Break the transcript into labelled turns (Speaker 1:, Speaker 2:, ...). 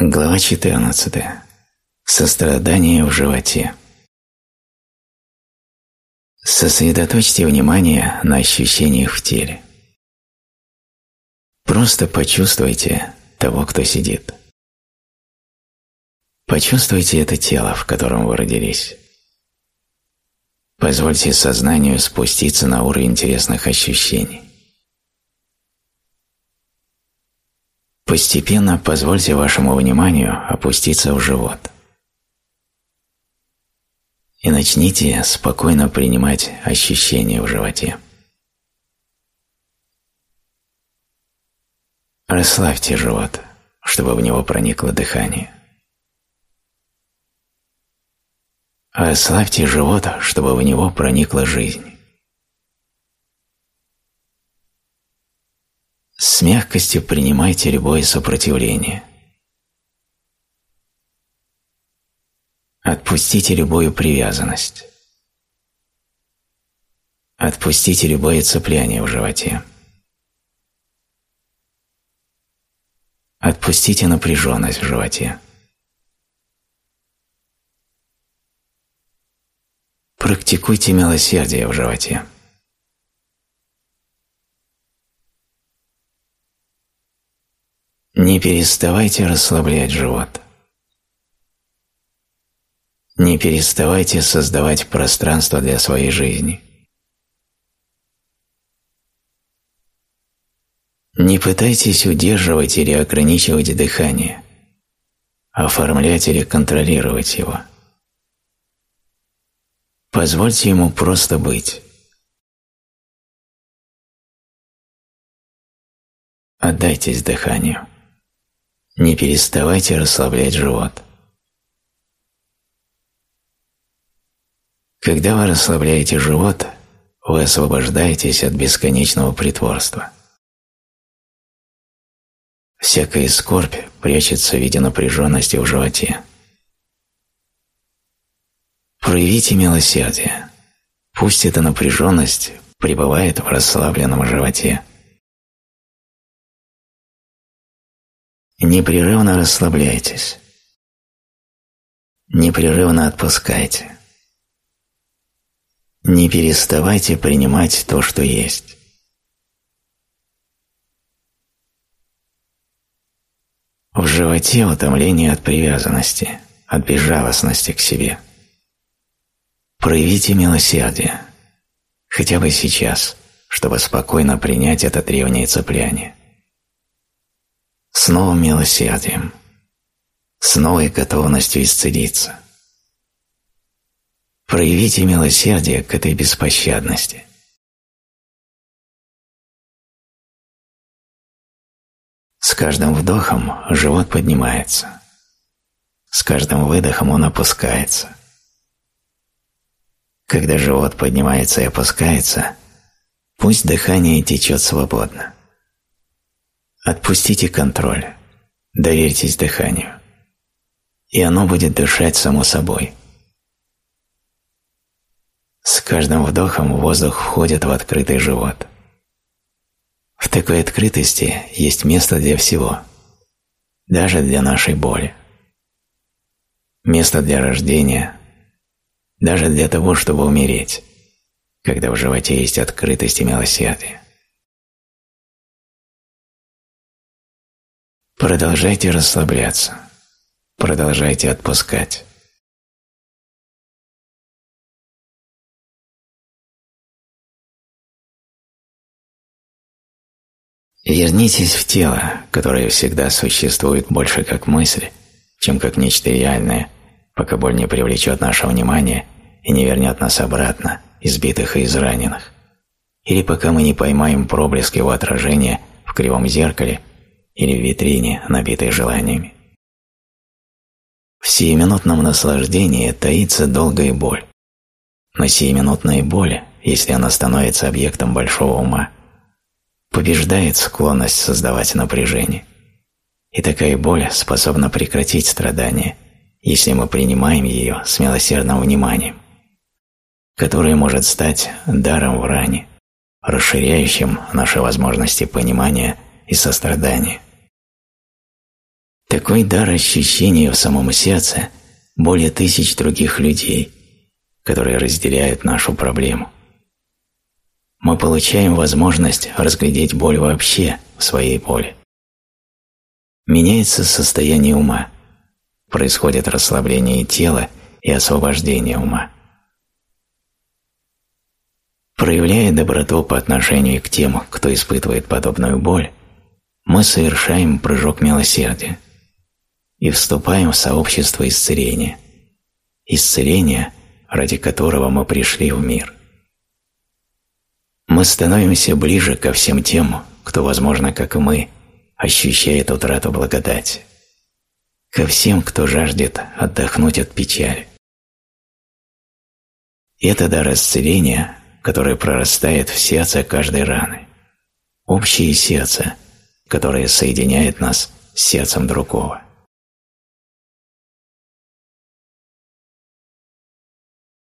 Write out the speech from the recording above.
Speaker 1: Глава 14. Сострадание в животе. Сосредоточьте внимание на ощущениях в теле. Просто почувствуйте того, кто сидит. Почувствуйте это тело, в котором вы родились. Позвольте сознанию спуститься на уровень интересных ощущений. Постепенно позвольте вашему вниманию опуститься в живот. И начните спокойно принимать ощущения в животе. Расслабьте живот, чтобы в него проникло дыхание. Расслабьте живот, чтобы в него проникла жизнь. С мягкостью принимайте любое сопротивление. Отпустите любую привязанность. Отпустите любое цепляние в животе. Отпустите напряженность в животе. Практикуйте милосердие в животе. Не переставайте расслаблять живот. Не переставайте создавать пространство для своей жизни. Не пытайтесь удерживать или ограничивать дыхание, оформлять или контролировать его. Позвольте ему просто быть. Отдайтесь дыханию. Не переставайте расслаблять живот. Когда вы расслабляете живот, вы освобождаетесь от бесконечного притворства. Всякая скорбь прячется в виде напряженности в животе. Проявите милосердие. Пусть эта напряженность пребывает в расслабленном животе. Непрерывно расслабляйтесь. Непрерывно отпускайте. Не переставайте принимать то, что есть. В животе утомление от привязанности, от безжалостности к себе. Проявите милосердие, хотя бы сейчас, чтобы спокойно принять это древнее цепляние с новым милосердием, с новой готовностью исцелиться. Проявите милосердие к этой беспощадности. С каждым вдохом живот поднимается, с каждым выдохом он опускается. Когда живот поднимается и опускается, пусть дыхание течет свободно. Отпустите контроль, доверьтесь дыханию, и оно будет дышать само собой. С каждым вдохом воздух входит в открытый живот. В такой открытости есть место для всего, даже для нашей боли. Место для рождения, даже для того, чтобы умереть, когда в животе есть открытость и милосердие. Продолжайте расслабляться. Продолжайте отпускать. Вернитесь в тело, которое всегда существует больше как мысль, чем как нечто реальное, пока боль не привлечет наше внимание и не вернет нас обратно, избитых и израненных, или пока мы не поймаем проблеск его отражения в кривом зеркале или в витрине, набитой желаниями. В сиюминутном наслаждении таится долгая боль. Но сиюминутная боль, если она становится объектом большого ума, побеждает склонность создавать напряжение. И такая боль способна прекратить страдания, если мы принимаем ее с милосердным вниманием, которое может стать даром в ране, расширяющим наши возможности понимания и сострадания. Такой дар ощущения в самом сердце более тысяч других людей, которые разделяют нашу проблему. Мы получаем возможность разглядеть боль вообще в своей боли. Меняется состояние ума, происходит расслабление тела и освобождение ума. Проявляя доброту по отношению к тем, кто испытывает подобную боль, мы совершаем прыжок милосердия и вступаем в сообщество исцеления. Исцеление, ради которого мы пришли в мир. Мы становимся ближе ко всем тем, кто, возможно, как и мы, ощущает утрату благодати. Ко всем, кто жаждет отдохнуть от печали. Это дар исцеления, который прорастает в сердце каждой раны. Общее сердце, которое соединяет нас с сердцем другого.